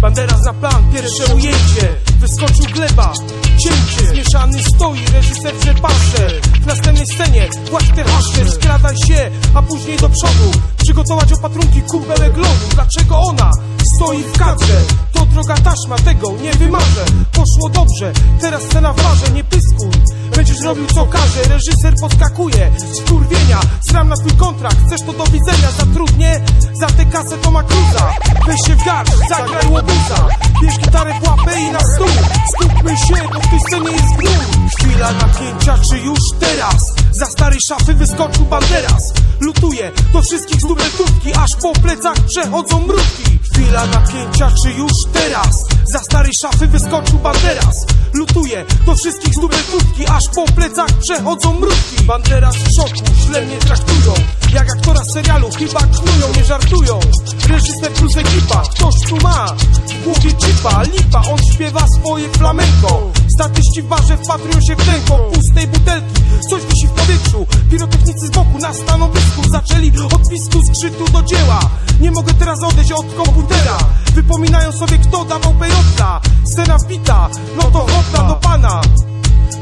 Banderas na plan, pierwsze ujęcie. Wyskoczył gleba, cięcie. Zmieszany stoi, reżyser przepasze W następnej scenie płaczkę hasze Skradaj się, a później do przodu. Przygotować opatrunki, kubełek lodu Dlaczego ona stoi w kadrze? To droga taśma, tego nie wymarzę. Poszło dobrze, teraz scena w barze, nie pyskuj. Będziesz robił co każe, reżyser podskakuje Z kurwienia, sram na twój kontrakt Chcesz to do widzenia, zatrudnię Za tę kasę to ma Weź się w garść, zagraj łobuza Bierz gitarę w łapę i na stół. Skupmy się, bo w tej scenie jest gnój Chwila napięcia, czy już teraz? Za starej szafy wyskoczył banderas Lutuje do wszystkich z dubletówki Aż po plecach przechodzą mrówki. Chwila napięcia, czy już teraz? Za starej szafy wyskoczył banderas Lutuje do wszystkich z dubletówki Aż po plecach przechodzą mrówki. Banderas w szoku, źle mnie traktują. Jak aktora serialu, chyba knują, nie żartują. Reżyser plus ekipa, ktoś tu ma. W głowie chipa, lipa, on śpiewa swoje flamenko. Statyści w barze wpatrują się w tęko Pustej butelki, coś wisi w powietrzu Pirotechnicy z boku na stanowisku Zaczęli od pisku skrzytu do dzieła. Nie mogę teraz odejść od komputera Wypominają sobie kto dawał pejota Scena wbita, no to hopna do pana.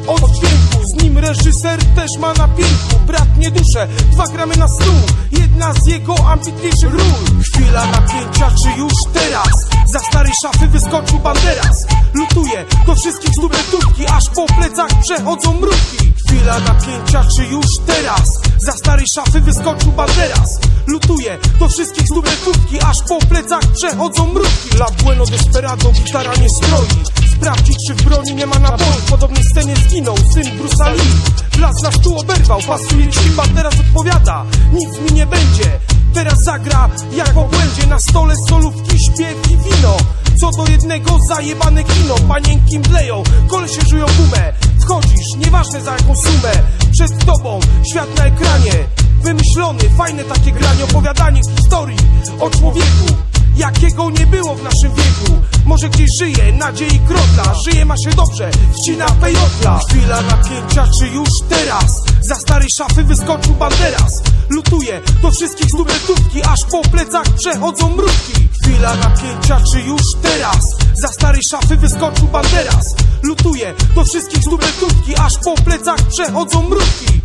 Od dźwięku Z nim reżyser też ma na pięku Brat nie duszę, dwa gramy na stół. Jedna z jego ambitniejszych ról. Chwila napięcia, czy już teraz? Za starej szafy wyskoczył banderas. Lutuje do wszystkich z dubletówki Aż po plecach przechodzą mrówki Chwila napięcia, czy już teraz? Za starej szafy wyskoczył banderas Lutuje do wszystkich z dubletówki Aż po plecach przechodzą mrówki. La Bueno Desperado, gitara nie stroi. Sprawdzić czy w broni nie ma naboi W scenie zginął syn Bruce'a Lee. Las na stół oberwał, pasuje ci Teraz odpowiada, nic mi nie będzie. Teraz zagra jak w obłędzie. Na stole solówki, śpiew i wino. Co do jednego zajebane kino. Panienki mdleją, kolesie żują gumę. Wchodzisz, nieważne za jaką sumę. Przed tobą świat na ekranie Wymyślony, fajne takie granie Opowiadanie historii o człowieku Jakiego nie było w naszym wieku. Może gdzieś żyje, nadziei krotla Żyje, ma się dobrze, wcina pejotla. Chwila napięcia, czy już teraz? Za starej szafy wyskoczył banderas. Lutuje do wszystkich z dubletówki Aż po plecach przechodzą mrówki. Chwila napięcia, czy już teraz? Za starej szafy wyskoczył banderas. Lutuje do wszystkich z dubletówki Aż po plecach przechodzą mrówki